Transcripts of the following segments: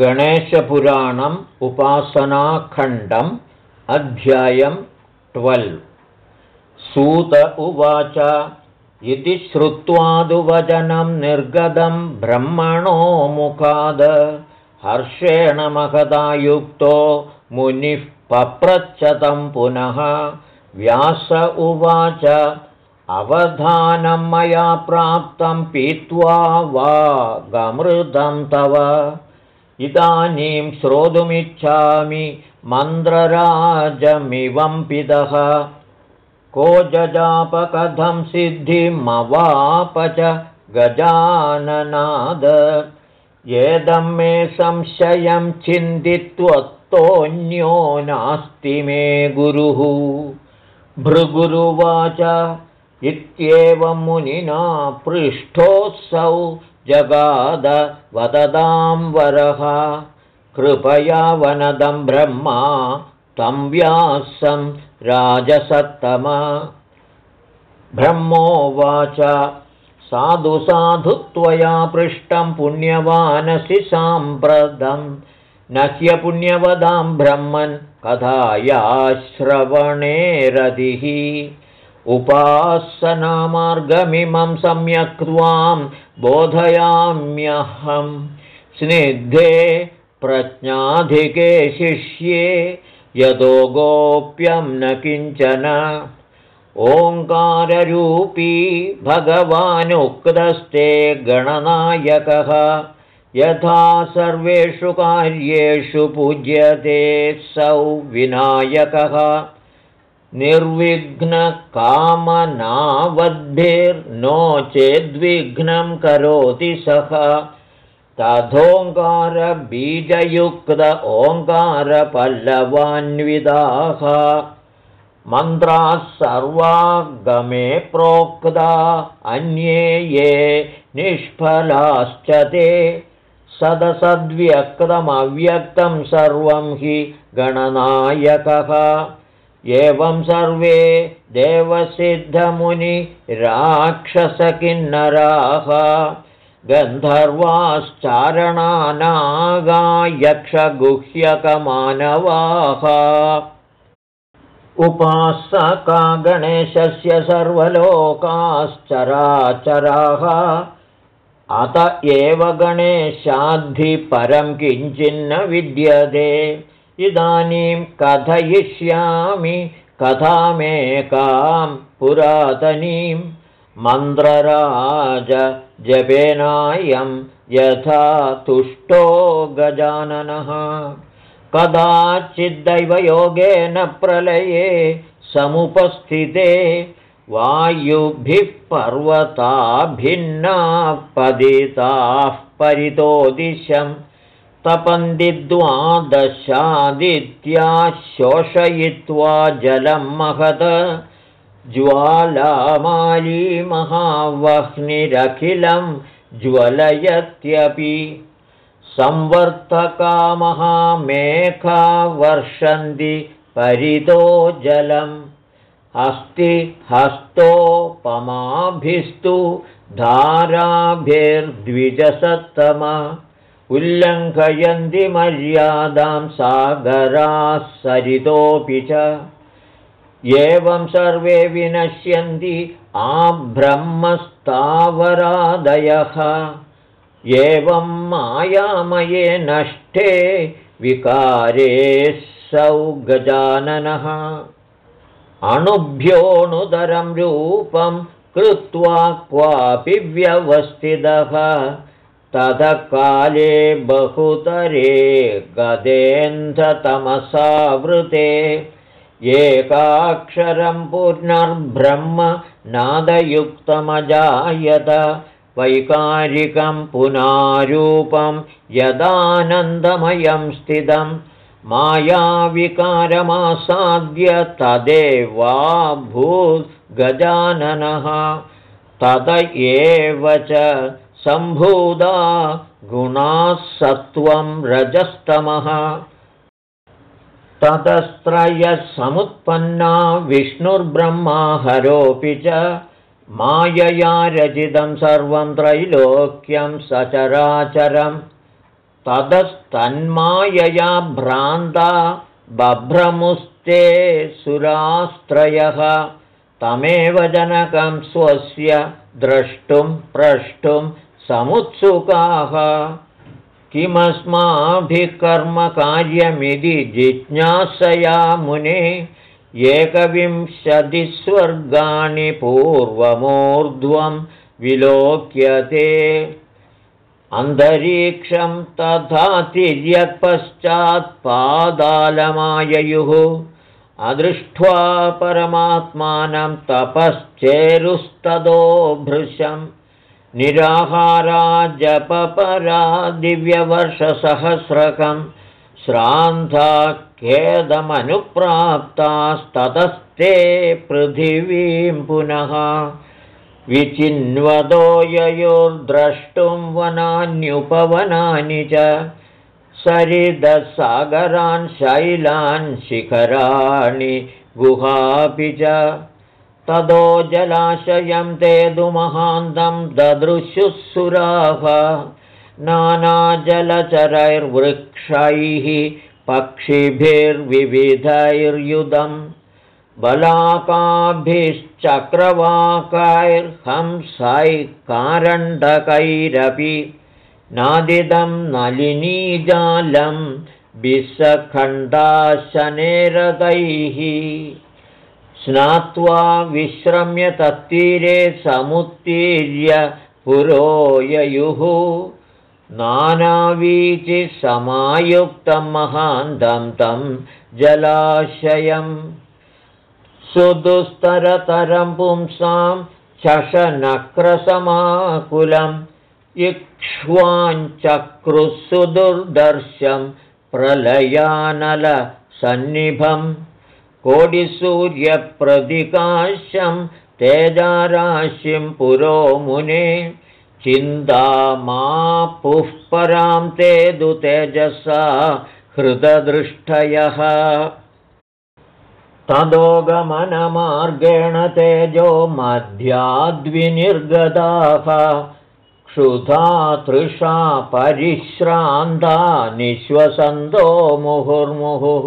गणेशपुराणम् उपासनाखण्डम् अध्यायं ट्वेल्व्। सूत उवाच इति श्रुत्वादुवचनं निर्गतं ब्रह्मणो मुखाद। हर्षेण महदायुक्तो मुनिः पप्रच्छतं पुनः। व्यास उवाच अवधानं मया प्राप्तं पीत्वा वा गमृतं तव इदानीं श्रोतुमिच्छामि मन्द्रराजमिवं पितः। को जजापकथं सिद्धिमवाप च गजाननाद। येदं मे संशयं चिन्तित्वत्तोऽन्यो नास्ति मे गुरुः। भृगुरुवाच इत्येवं मुनिना पृष्ठोत्सौ जगाद वददां वरः। कृपया वनदं ब्रह्मा तं व्यासं राजसत्तम। ब्रह्मोवाच साधु साधु त्वया पृष्टं पुण्यवानसि साम्प्रतं। न ह्यपुण्यवदां ब्रह्मन् कथायाश्रवणे रतिः उपासनामार्गमिमं सम्यक् त्वां बोधयाम्यहं। स्निग्धे प्रज्ञाधिके शिष्ये यतो गोप्यं न किञ्चन। ओङ्काररूपी भगवानुक्तस्ते गणनायकः। यथा सर्वेषु कार्येषु पूज्यते सौ विनायकः निर्विघ्नकामनावद्भिर्नो चेद्विघ्नं करोति सः। तथोङ्कारबीजयुक्त ओङ्कारपल्लवान्विदाः मन्त्राः सर्वागमे प्रोक्ता अन्ये ये निष्फलाश्च ते। सदसद्व्यक्तमव्यक्तं सर्वं हि गणनायकः एवं सर्वे देवसिद्धमुनिराक्षसकिन्नराः गन्धर्वाश्चारणानागायक्षगुह्यकमानवाः। उपासका गणेशस्य सर्वलोकाश्चराचराः। अत एव गणेशाद्धिपरं किञ्चिन्न विद्यते इदानीं कथयिष्यामि कथामेकां पुरातनीं मन्त्रराजजपेनायं यथा तुष्टो गजाननः। कदाचिद्दैवयोगेन प्रलये समुपस्थिते वायुभिः पर्वताभिन्नाः पदिताः परितो दिशम् तपन्दिद्वादशादित्या शोषयित्वा जलं महद ज्वालामालीमहावह्निरखिलं ज्वलयत्यपि। संवर्तकामहामेखा वर्षन्ति परितो जलम्। अस्ति हस्तोपमाभिस्तु धाराभिर्द्विजसत्तम उल्लङ्घयन्ति मर्यादां सागराः सरितोऽपि च एवं सर्वे विनश्यन्ति आब्रह्मस्तावरादयः एवं मायामये नष्टे विकारे सौ गजाननः अणुभ्योऽणुदरं रूपं कृत्वा क्वापि व्यवस्थितः ततः काले बहुतरे गदेन्धतमसावृते एकाक्षरं पुनर्ब्रह्म नादयुक्तमजायत वैकारिकं पुनारूपं यदानन्दमयं स्थितं मायाविकारमासाद्य तदेवा भूद्गजाननः तत एव च सम्भूदा गुणाः सत्त्वं रजस्तमः। ततस्त्रयः समुत्पन्ना विष्णुर्ब्रह्मा हरोऽपि च मायया रचितं सर्वं त्रैलोक्यं सचराचरं ततस्तन्मायया भ्रान्ता बभ्रमुस्ते सुरास्त्रयः। तमेव जनकं स्वस्य द्रष्टुं प्रष्टुं समुत्सुकाः। किमस्माभिकर्मकार्यमिति जिज्ञासया मुने एकविंशतिस्वर्गाणि पूर्वमूर्ध्वं विलोक्यते। अन्तरीक्षं तथा तिर्यक्पश्चात्पादालमाययुः अदृष्ट्वा परमात्मानं तपश्चेरुस्तदो भृशम् निराहारा जपपरा दिव्यवर्षसहस्रकं श्रान्ता खेदमनुप्राप्तास्ततस्ते पृथिवीं पुनः। विचिन्वदो ययोर्द्रष्टुं वनान्युपवनानि च सरिदसागरान् शैलान् शिखराणि गुहापि च तदो जलाशयं ते दुमहान्तं ददृशुः नानाजलचरैर्वृक्षैः पक्षिभिर्विविधैर्युधम् बलाकाभिश्चक्रवाकैर्हंसैकारण्डकैरपि नादिदं नलिनीजालं विषखण्डाशनेरदैः स्नात्वा विश्रम्य तत्तीरे समुत्तीर्य पुरोययुः। नानावीचिसमायुक्तं महान्तं तं जलाशयम् सुदुस्तरतरं पुंसां शशनक्रसमाकुलम् इक्ष्वाञ्चक्रुसुदुर्दर्शं प्रलयानलसन्निभम् कोटिसूर्यप्रतिकाश्यं तेजाराशिं पुरो मुने चिन्तामापुः परां ते दु तेजसा हृददृष्टयः। तदोगमनमार्गेण तेजो मध्याद्विनिर्गताः क्षुधा तृषा परिश्रान्ता निःश्वसन्तो मुहुर्मुहुः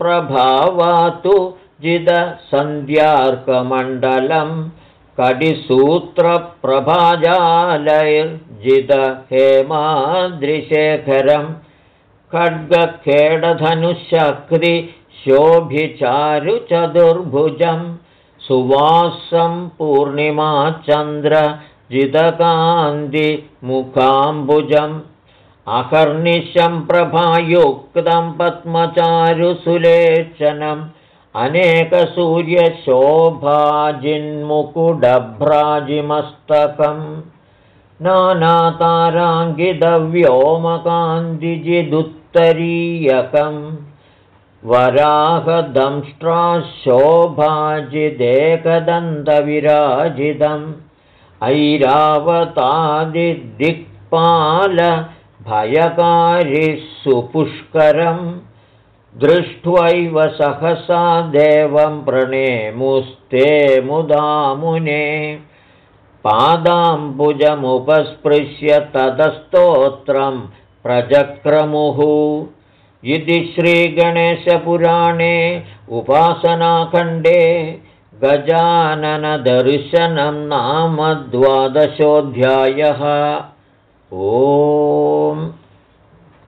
पादाङ्गुलीनखश्रीभिर्जिदरक्ताब्जकेसरं रक्ताम्बरप्रभावातु जिदसन्ध्यार्कमण्डलं कडिसूत्रप्रभाजालैर्जिदहेमाद्रिशेखरं खड्गखेडधनुशक्तिशोभिचारुचतुर्भुजं सुवासं पूर्णिमाचन्द्रजिदकान्तिमुखाम्बुजम् अकर्निशं प्रभायुक्तं पद्मचारुसुलेचनम् अनेकसूर्यशोभाजिन्मुकुडभ्राजिमस्तकम् नानाताराङ्गिदव्योमकान्तिजिदुत्तरीयकम् वराहदंष्ट्राशोभाजिदेकदन्तविराजितम् ऐरावतादिदिक्पाल भयकारिः सुपुष्करम् दृष्ट्वैव सहसा देवं प्रणेमुस्ते मुदामुने पादाम्बुजमुपस्पृश्य ततस्तोत्रं प्रचक्रमुः इति श्रीगणेशपुराणे उपासनाखण्डे गजाननदर्शनं नाम द्वादशोऽध्यायः ओ